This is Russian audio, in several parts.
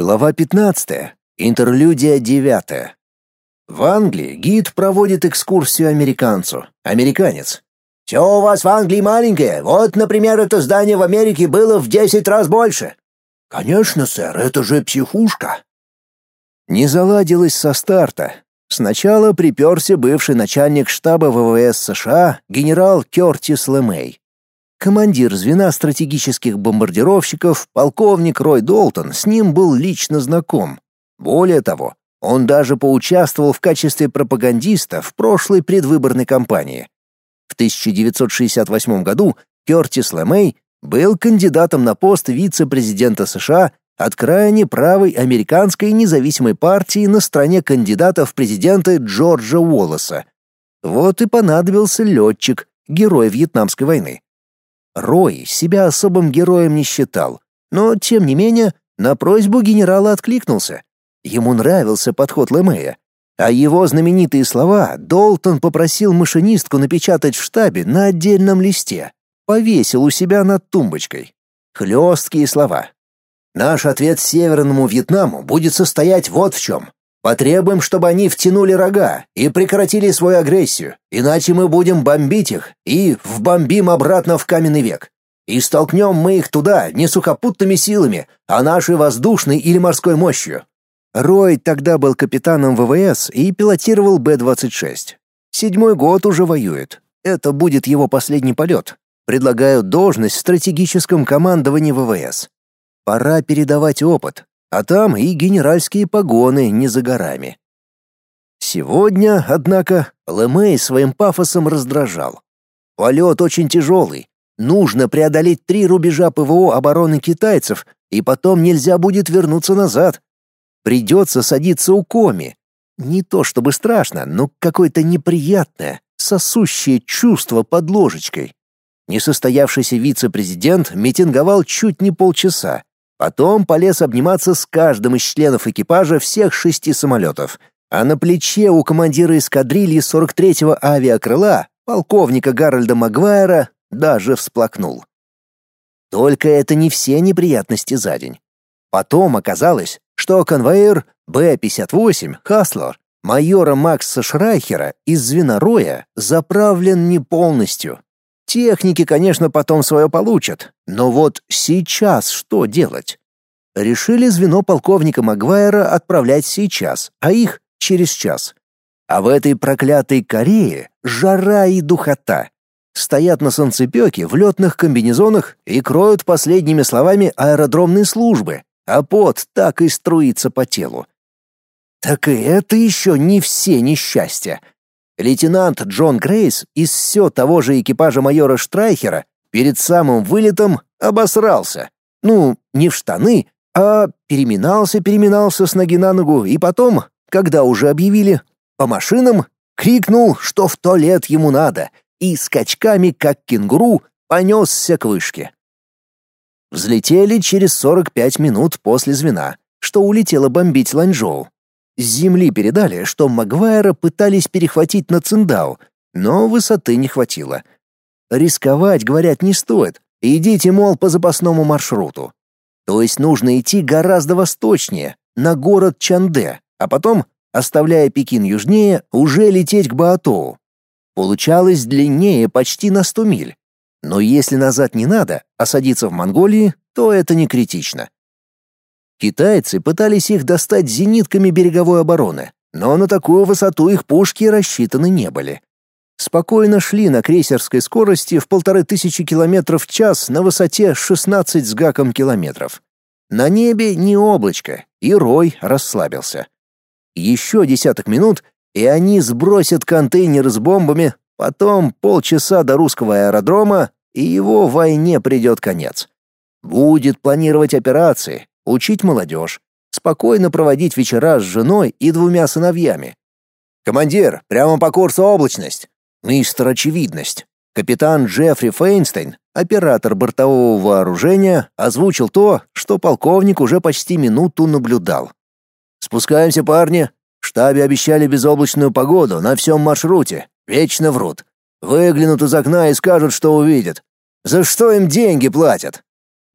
Глава 15. Интерлюдия 9. В Англии гид проводит экскурсию американцу. Американец. «Все у вас в Англии маленькое. Вот, например, это здание в Америке было в десять раз больше». «Конечно, сэр, это же психушка». Не заладилось со старта. Сначала приперся бывший начальник штаба ВВС США генерал Кертис Лемей. Командир звена стратегических бомбардировщиков, полковник Рой Долтон, с ним был лично знаком. Более того, он даже поучаствовал в качестве пропагандиста в прошлой предвыборной кампании. В 1968 году Кертис Лемей был кандидатом на пост вице-президента США от крайне правой американской независимой партии на стороне кандидата в президенты Джорджа Уоллеса. Вот и понадобился летчик, герой Вьетнамской войны. Рой себя особым героем не считал, но, тем не менее, на просьбу генерала откликнулся. Ему нравился подход Лемея. А его знаменитые слова Долтон попросил машинистку напечатать в штабе на отдельном листе. Повесил у себя над тумбочкой. Хлесткие слова. «Наш ответ Северному Вьетнаму будет состоять вот в чем. Потребуем, чтобы они втянули рога и прекратили свою агрессию, иначе мы будем бомбить их и вбомбим обратно в каменный век. И столкнем мы их туда не сухопутными силами, а нашей воздушной или морской мощью. Рой тогда был капитаном ВВС и пилотировал Б-26. Седьмой год уже воюет. Это будет его последний полет. Предлагаю должность в стратегическом командовании ВВС. Пора передавать опыт, а там и генеральские погоны не за горами. Сегодня, однако, Лемей своим пафосом раздражал. Полет очень тяжелый. Нужно преодолеть три рубежа ПВО обороны китайцев, и потом нельзя будет вернуться назад. Придется садиться у коми. Не то чтобы страшно, но какое-то неприятное, сосущее чувство под ложечкой. Несостоявшийся вице-президент митинговал чуть не полчаса, Потом полез обниматься с каждым из членов экипажа всех шести самолетов, а на плече у командира эскадрильи 43-го авиакрыла, полковника Гарольда Магуайра, даже всплакнул. Только это не все неприятности за день. Потом оказалось, что конвоир Б-58 «Хаслер» майора Макса Шрайхера из звена Роя заправлен не полностью. Техники, конечно, потом свое получат, но вот сейчас что делать? Решили звено полковника Магуайра отправлять сейчас, а их через час. А в этой проклятой Корее жара и духота. Стоят на солнцепёке в летных комбинезонах и кроют последними словами аэродромной службы, а пот так и струится по телу. Так и это еще не все несчастья. Лейтенант Джон Грейс из все того же экипажа майора Штрайхера перед самым вылетом обосрался. Ну, не в штаны, а переминался-переминался с ноги на ногу и потом, когда уже объявили по машинам, крикнул, что в туалет ему надо, и скачками, как кенгуру, понесся к вышке. Взлетели через 45 минут после звена, что улетело бомбить Ланчжоу. С земли передали, что Магуайра пытались перехватить на Циндау, но высоты не хватило. Рисковать, говорят, не стоит. Идите, мол, по запасному маршруту. То есть нужно идти гораздо восточнее, на город Чанде, а потом, оставляя Пекин южнее, уже лететь к Баотоу. Получалось длиннее почти на 100 миль. Но если назад не надо, а садиться в Монголии, то это не критично. Китайцы пытались их достать зенитками береговой обороны, но на такую высоту их пушки рассчитаны не были. Спокойно шли на крейсерской скорости в полторы тысячи километров в час на высоте 16 с гаком километров. На небе не облачко, и Рой расслабился. Еще десяток минут, и они сбросят контейнер с бомбами, потом полчаса до русского аэродрома, и его войне придет конец. Будет планировать операции, учить молодежь, спокойно проводить вечера с женой и двумя сыновьями. Командир, прямо по курсу облачность. Мистер очевидность. Капитан Джеффри Фейнстейн, оператор бортового вооружения, озвучил то, что полковник уже почти минуту наблюдал. Спускаемся, парни. В штабе обещали безоблачную погоду на всем маршруте. Вечно врут. Выглянут из окна и скажут, что увидят. За что им деньги платят?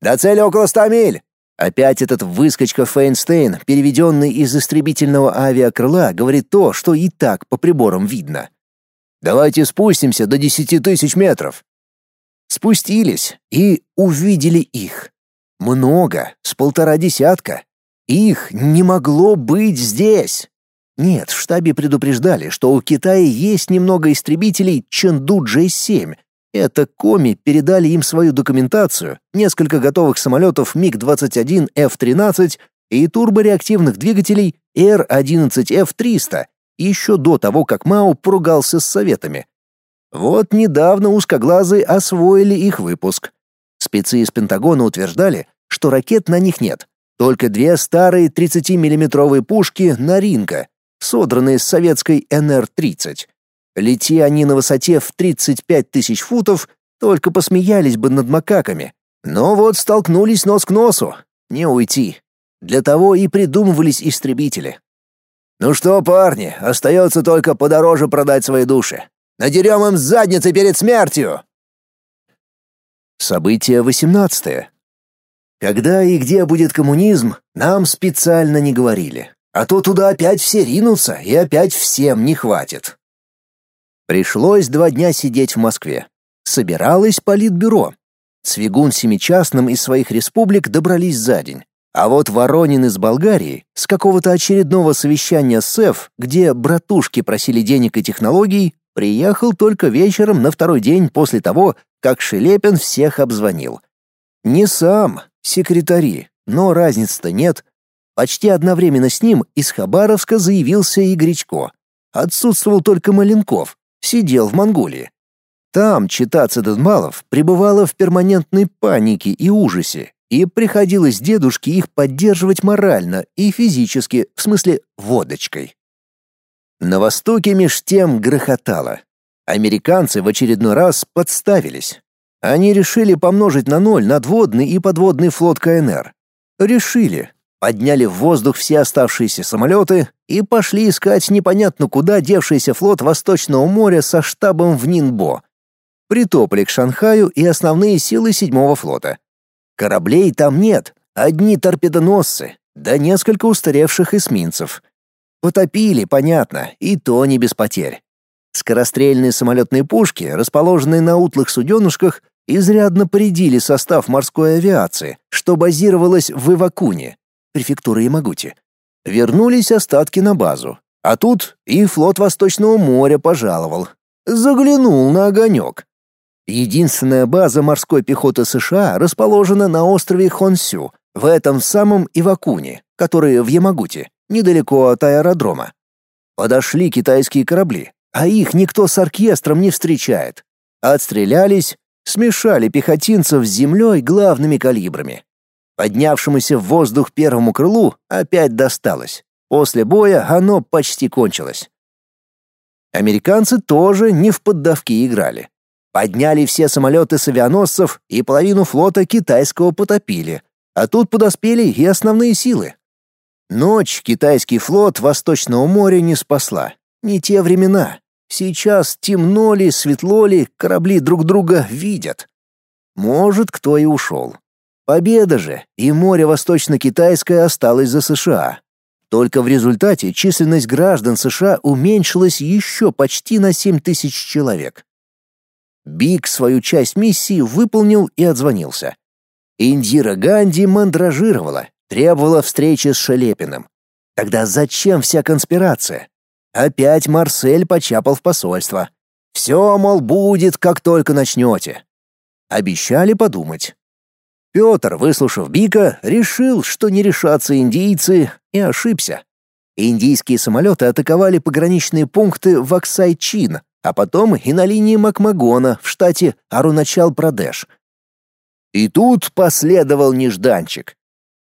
До цели около ста миль. Опять этот выскочка Фейнстейн, переведенный из истребительного авиакрыла, говорит то, что и так по приборам видно. «Давайте спустимся до десяти тысяч метров». Спустились и увидели их. Много, с полтора десятка. Их не могло быть здесь. Нет, в штабе предупреждали, что у Китая есть немного истребителей Чэнду J-7, это Коми передали им свою документацию, несколько готовых самолетов МиГ-21Ф-13 и турбореактивных двигателей Р-11Ф-300 еще до того, как Мао поругался с советами. Вот недавно узкоглазые освоили их выпуск. Спецы из Пентагона утверждали, что ракет на них нет, только две старые 30-миллиметровые пушки «Наринка», содранные с советской НР-30. Лети они на высоте в 35 тысяч футов, только посмеялись бы над макаками. Но вот столкнулись нос к носу. Не уйти. Для того и придумывались истребители. Ну что, парни, остается только подороже продать свои души. Надерем им задницы перед смертью. Событие 18. Когда и где будет коммунизм, нам специально не говорили. А то туда опять все ринутся, и опять всем не хватит. Пришлось два дня сидеть в Москве. Собиралось политбюро. Цвигун с Семичастным из своих республик добрались за день. А вот Воронин из Болгарии с какого-то очередного совещания СЭФ, где братушки просили денег и технологий, приехал только вечером на второй день после того, как Шелепин всех обзвонил. Не сам, секретари, но разницы-то нет. Почти одновременно с ним из Хабаровска заявился и Гречко. Отсутствовал только Маленков, сидел в Монголии. Там чита Цеденмалов пребывала в перманентной панике и ужасе, и приходилось дедушке их поддерживать морально и физически, в смысле водочкой. На востоке меж тем грохотало. Американцы в очередной раз подставились. Они решили помножить на ноль надводный и подводный флот КНР. Решили, подняли в воздух все оставшиеся самолеты и пошли искать непонятно куда девшийся флот Восточного моря со штабом в Нинбо. Притопали к Шанхаю и основные силы седьмого флота. Кораблей там нет, одни торпедоносцы, да несколько устаревших эсминцев. Потопили, понятно, и то не без потерь. Скорострельные самолетные пушки, расположенные на утлых суденышках, изрядно поредили состав морской авиации, что базировалось в Ивакуне, префектуры Ямагути. Вернулись остатки на базу. А тут и флот Восточного моря пожаловал. Заглянул на огонек. Единственная база морской пехоты США расположена на острове Хонсю, в этом самом Ивакуне, который в Ямагути, недалеко от аэродрома. Подошли китайские корабли, а их никто с оркестром не встречает. Отстрелялись, смешали пехотинцев с землей главными калибрами. Поднявшемуся в воздух первому крылу опять досталось. После боя оно почти кончилось. Американцы тоже не в поддавки играли. Подняли все самолеты с авианосцев и половину флота китайского потопили, а тут подоспели и основные силы. Ночь китайский флот Восточного моря не спасла. Не те времена. Сейчас темно ли, светло ли, корабли друг друга видят. Может, кто и ушел. Победа же, и море Восточно-Китайское осталось за США. Только в результате численность граждан США уменьшилась еще почти на 7 тысяч человек. Биг свою часть миссии выполнил и отзвонился. Индира Ганди мандражировала, требовала встречи с Шелепиным. Тогда зачем вся конспирация? Опять Марсель почапал в посольство. Все, мол, будет, как только начнете. Обещали подумать. Петр, выслушав Бика, решил, что не решатся индийцы, и ошибся. Индийские самолеты атаковали пограничные пункты в Аксай-Чин, а потом и на линии Макмагона в штате Аруначал-Прадеш. И тут последовал нежданчик.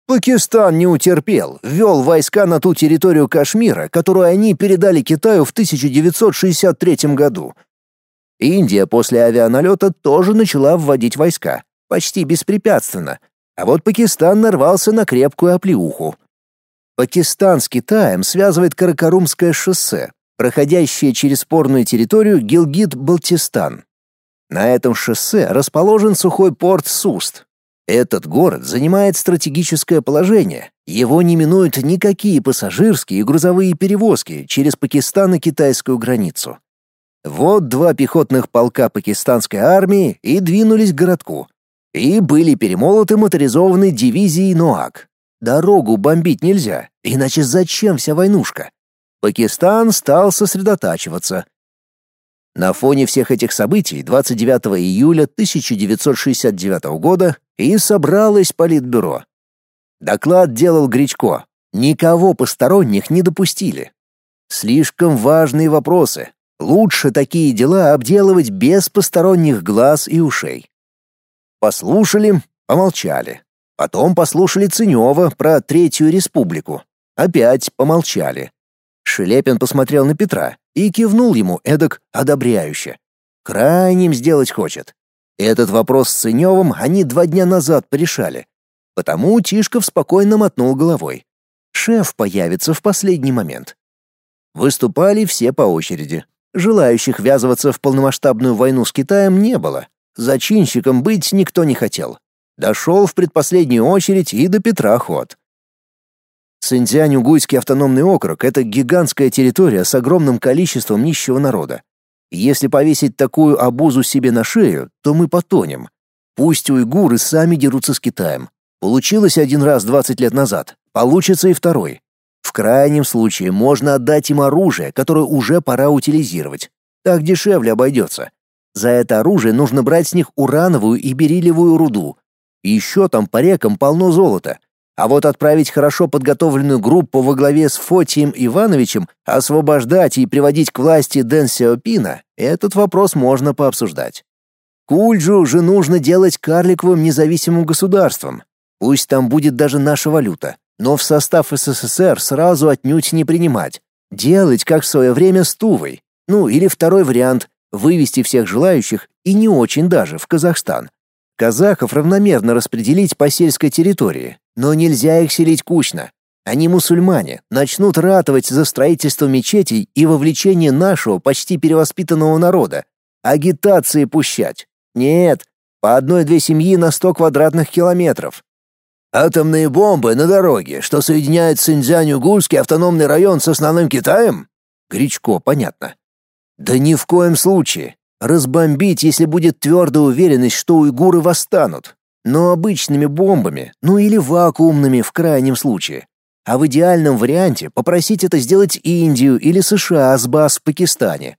Пакистан не утерпел, ввел войска на ту территорию Кашмира, которую они передали Китаю в 1963 году. Индия после авианалета тоже начала вводить войска почти беспрепятственно, а вот Пакистан нарвался на крепкую оплеуху. Пакистан с Китаем связывает Каракарумское шоссе, проходящее через спорную территорию Гилгит-Балтистан. На этом шоссе расположен сухой порт Суст. Этот город занимает стратегическое положение. Его не минуют никакие пассажирские и грузовые перевозки через Пакистан и китайскую границу. Вот два пехотных полка пакистанской армии и двинулись к городку. И были перемолоты моторизованной дивизией НОАК. Дорогу бомбить нельзя, иначе зачем вся войнушка? Пакистан стал сосредотачиваться. На фоне всех этих событий 29 июля 1969 года и собралось политбюро. Доклад делал Гречко. Никого посторонних не допустили. Слишком важные вопросы. Лучше такие дела обделывать без посторонних глаз и ушей. Послушали, помолчали. Потом послушали Ценева про Третью Республику. Опять помолчали. Шелепин посмотрел на Петра и кивнул ему эдак одобряюще. Крайним сделать хочет. Этот вопрос с Ценевым они два дня назад порешали. Потому Тишков спокойно мотнул головой. Шеф появится в последний момент. Выступали все по очереди. Желающих ввязываться в полномасштабную войну с Китаем не было. Зачинщиком быть никто не хотел. Дошел в предпоследнюю очередь и до Петра ход. Синьцзянь-Угуйский автономный округ — это гигантская территория с огромным количеством нищего народа. Если повесить такую обузу себе на шею, то мы потонем. Пусть уйгуры сами дерутся с Китаем. Получилось один раз 20 лет назад, получится и второй. В крайнем случае можно отдать им оружие, которое уже пора утилизировать. Так дешевле обойдется. За это оружие нужно брать с них урановую и бериллиевую руду. еще там по рекам полно золота. А вот отправить хорошо подготовленную группу во главе с Фотием Ивановичем, освобождать и приводить к власти Дэн Сяопина, этот вопрос можно пообсуждать. Кульджу же нужно делать карликовым независимым государством. Пусть там будет даже наша валюта, но в состав СССР сразу отнюдь не принимать. Делать, как в свое время с Тувой. Ну, или второй вариант — вывести всех желающих, и не очень даже, в Казахстан. Казахов равномерно распределить по сельской территории, но нельзя их селить кучно. Они мусульмане, начнут ратовать за строительство мечетей и вовлечение нашего почти перевоспитанного народа. Агитации пущать. Нет, по одной-две семьи на сто квадратных километров. Атомные бомбы на дороге, что соединяет Синьцзянь-Угульский автономный район с основным Китаем? Гречко, понятно. Да ни в коем случае. Разбомбить, если будет твердая уверенность, что уйгуры восстанут но обычными бомбами, ну или вакуумными в крайнем случае. А в идеальном варианте попросить это сделать Индию или США с баз в Пакистане.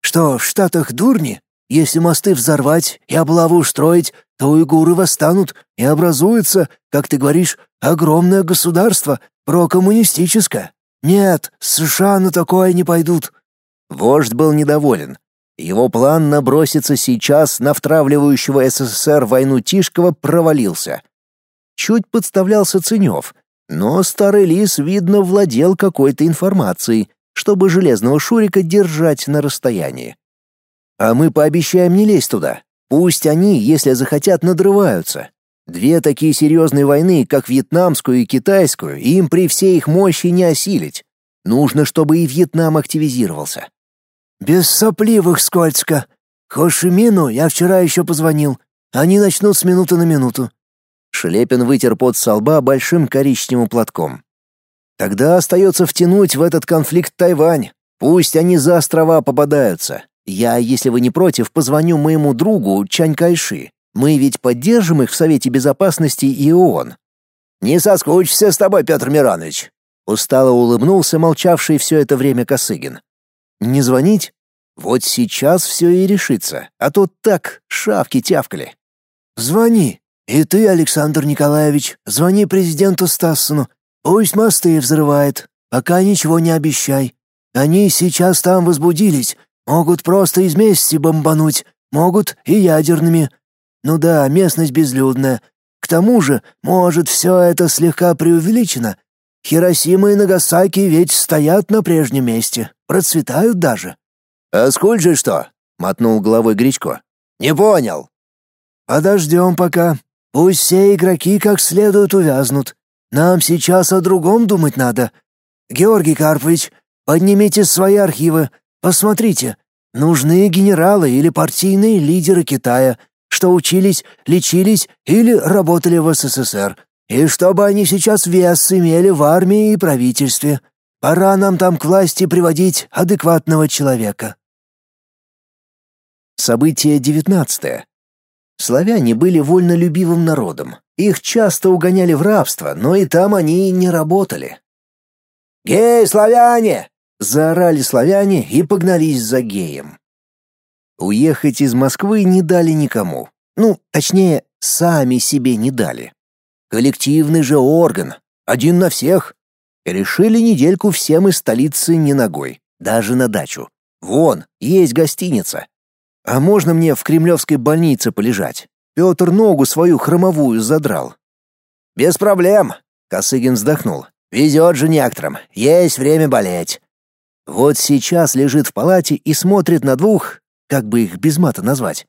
Что, в Штатах дурни? Если мосты взорвать и облаву устроить, то уйгуры восстанут и образуется, как ты говоришь, огромное государство, прокоммунистическое. Нет, США на такое не пойдут. Вождь был недоволен, его план наброситься сейчас на втравливающего СССР войну Тишкова провалился. Чуть подставлялся Ценев, но старый лис, видно, владел какой-то информацией, чтобы железного Шурика держать на расстоянии. А мы пообещаем не лезть туда. Пусть они, если захотят, надрываются. Две такие серьезные войны, как вьетнамскую и китайскую, им при всей их мощи не осилить. Нужно, чтобы и Вьетнам активизировался. «Без сопливых скользко. Хошимину я вчера еще позвонил. Они начнут с минуты на минуту». Шлепин вытер пот со лба большим коричневым платком. «Тогда остается втянуть в этот конфликт Тайвань. Пусть они за острова попадаются. Я, если вы не против, позвоню моему другу Чань Кайши. Мы ведь поддержим их в Совете Безопасности и ООН». «Не соскучишься с тобой, Петр Миронович», — устало улыбнулся молчавший все это время Косыгин. Не звонить? Вот сейчас все и решится, а то так шавки тявкали. Звони. И ты, Александр Николаевич, звони президенту Стассону. Пусть мосты взрывает. Пока ничего не обещай. Они сейчас там возбудились. Могут просто из мести бомбануть, могут и ядерными. Ну да, местность безлюдная. К тому же, может, все это слегка преувеличено, Хиросима и Нагасаки ведь стоят на прежнем месте, процветают даже. А сколь же что? мотнул головой Гречко. Не понял. Подождем пока. Пусть все игроки как следует увязнут. Нам сейчас о другом думать надо. Георгий Карпович, поднимите свои архивы, посмотрите, нужны генералы или партийные лидеры Китая, что учились, лечились или работали в СССР, и чтобы они сейчас вес имели в армии и правительстве. Пора нам там к власти приводить адекватного человека. Событие девятнадцатое. Славяне были вольнолюбивым народом. Их часто угоняли в рабство, но и там они не работали. «Гей, славяне!» — заорали славяне и погнались за геем. Уехать из Москвы не дали никому. Ну, точнее, сами себе не дали. Коллективный же орган, один на всех. Решили недельку всем из столицы не ногой, даже на дачу. Вон, есть гостиница. А можно мне в кремлевской больнице полежать? Петр ногу свою хромовую задрал. Без проблем, Косыгин вздохнул. Везет же некоторым, есть время болеть. Вот сейчас лежит в палате и смотрит на двух, как бы их без мата назвать?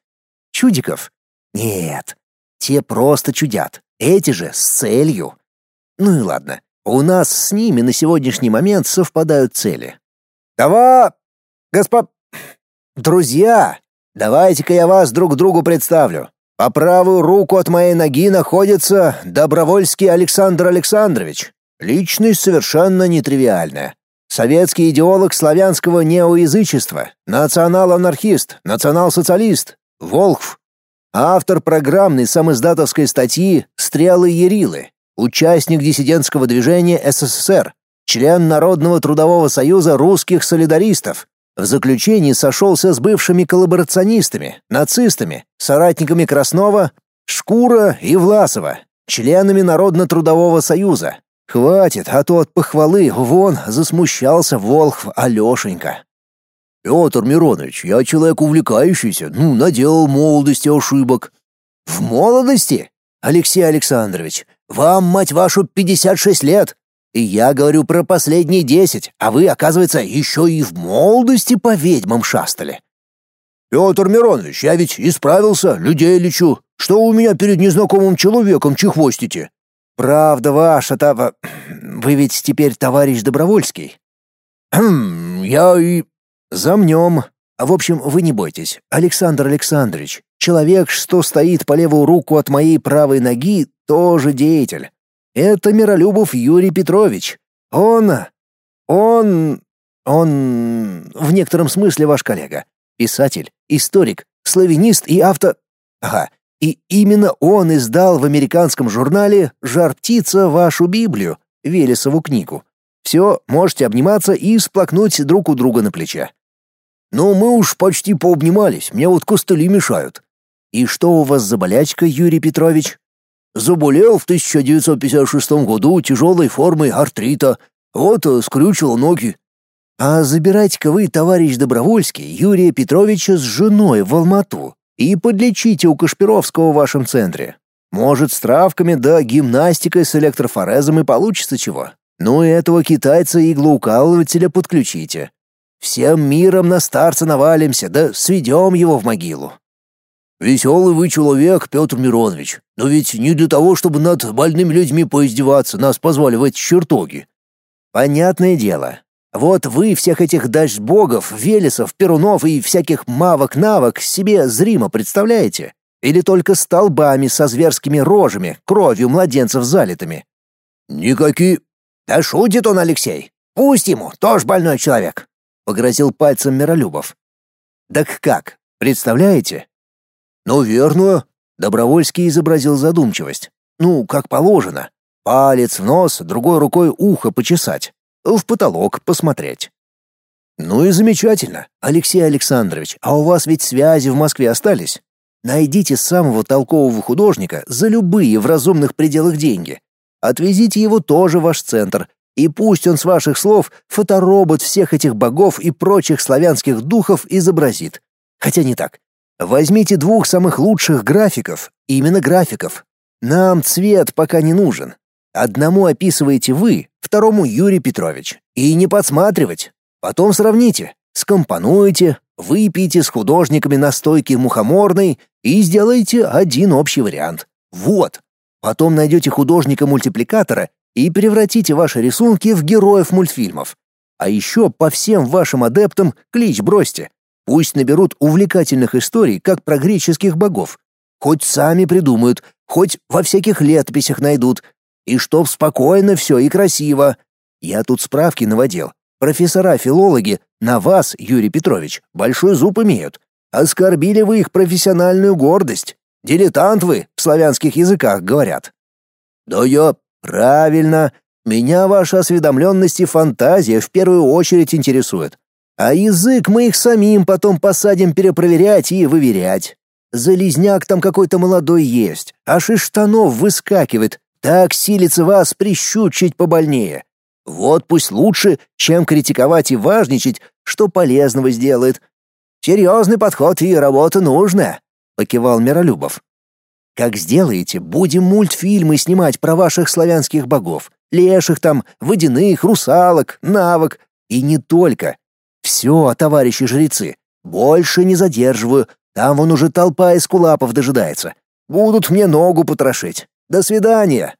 Чудиков? Нет, те просто чудят. Эти же с целью. Ну и ладно. У нас с ними на сегодняшний момент совпадают цели. Давай, госпо... Друзья, давайте-ка я вас друг другу представлю. По правую руку от моей ноги находится Добровольский Александр Александрович. Личность совершенно нетривиальная. Советский идеолог славянского неоязычества, национал-анархист, национал-социалист, Волхв. Автор программной самоиздатовской статьи «Стрелы Ярилы», участник диссидентского движения СССР, член Народного трудового союза русских солидаристов. В заключении сошелся с бывшими коллаборационистами, нацистами, соратниками Краснова, Шкура и Власова, членами Народно-трудового союза, Хватит, а то от похвалы вон засмущался Волхв Алешенька. Петр Миронович, я человек увлекающийся, ну, наделал в молодости ошибок. В молодости? Алексей Александрович, вам, мать вашу, 56 лет. И я говорю про последние десять, а вы, оказывается, еще и в молодости по ведьмам шастали. Петр Миронович, я ведь исправился, людей лечу. Что у меня перед незнакомым человеком чехвостите? Правда ваша, тава... Вы ведь теперь товарищ Добровольский. Хм, я и... Замнем. А в общем, вы не бойтесь. Александр Александрович, человек, что стоит по левую руку от моей правой ноги, тоже деятель. Это Миролюбов Юрий Петрович. Он... Он... Он... В некотором смысле ваш коллега. Писатель, историк, славянист и авто... Ага, и именно он издал в американском журнале «Жар птица» вашу Библию, Велесову книгу. Все, можете обниматься и сплакнуть друг у друга на плече. Ну, мы уж почти пообнимались, мне вот костыли мешают. И что у вас за болячка, Юрий Петрович? Заболел в 1956 году тяжелой формой артрита. Вот э, скрючил ноги. А забирайте-ка вы, товарищ Добровольский, Юрия Петровича с женой в Алмату и подлечите у Кашпировского в вашем центре. Может, с травками да гимнастикой с электрофорезом и получится чего. Ну и этого китайца иглоукалывателя подключите. Всем миром на старца навалимся, да сведем его в могилу. Веселый вы человек, Петр Миронович, но ведь не для того, чтобы над больными людьми поиздеваться, нас позвали в эти чертоги. Понятное дело, вот вы всех этих дашбогов, велесов, перунов и всяких мавок-навок себе зримо представляете? Или только столбами со зверскими рожами, кровью младенцев залитыми? Никакие... Да шутит он, Алексей. Пусть ему, тоже больной человек. Погрозил пальцем Миролюбов. Так как, представляете? Ну, верно. Добровольский изобразил задумчивость. Ну, как положено. Палец в нос, другой рукой ухо почесать в потолок посмотреть. Ну и замечательно, Алексей Александрович, а у вас ведь связи в Москве остались? Найдите самого толкового художника за любые в разумных пределах деньги. Отвезите его тоже в ваш центр, и пусть он с ваших слов фоторобот всех этих богов и прочих славянских духов изобразит. Хотя не так. Возьмите двух самых лучших графиков, именно графиков. Нам цвет пока не нужен. Одному описываете вы, второму Юрий Петрович. И не подсматривать. Потом сравните, скомпонуете, выпейте с художниками настойки мухоморной и сделайте один общий вариант. Вот. Потом найдете художника-мультипликатора и превратите ваши рисунки в героев мультфильмов. А еще по всем вашим адептам клич бросьте. Пусть наберут увлекательных историй, как про греческих богов. хоть сами придумают, хоть во всяких летописях найдут. И чтоб спокойно все и красиво. Я тут справки наводил. Профессора-филологи на вас, Юрий Петрович, большой зуб имеют. Оскорбили вы их профессиональную гордость. Дилетант вы, в славянских языках говорят. Да я... Правильно. Меня ваша осведомленность и фантазия в первую очередь интересует. А язык мы их самим потом посадим перепроверять и выверять. Залезняк там какой-то молодой есть, аж из штанов выскакивает, так силится вас прищучить побольнее. Вот пусть лучше, чем критиковать и важничать, что полезного сделает. Серьезный подход и работа нужная, покивал Миролюбов. Как сделаете, будем мультфильмы снимать про ваших славянских богов, леших там, водяных, русалок, навок и не только. Все, товарищи жрецы, больше не задерживаю, там вон уже толпа из кулапов дожидается. Будут мне ногу потрошить. До свидания.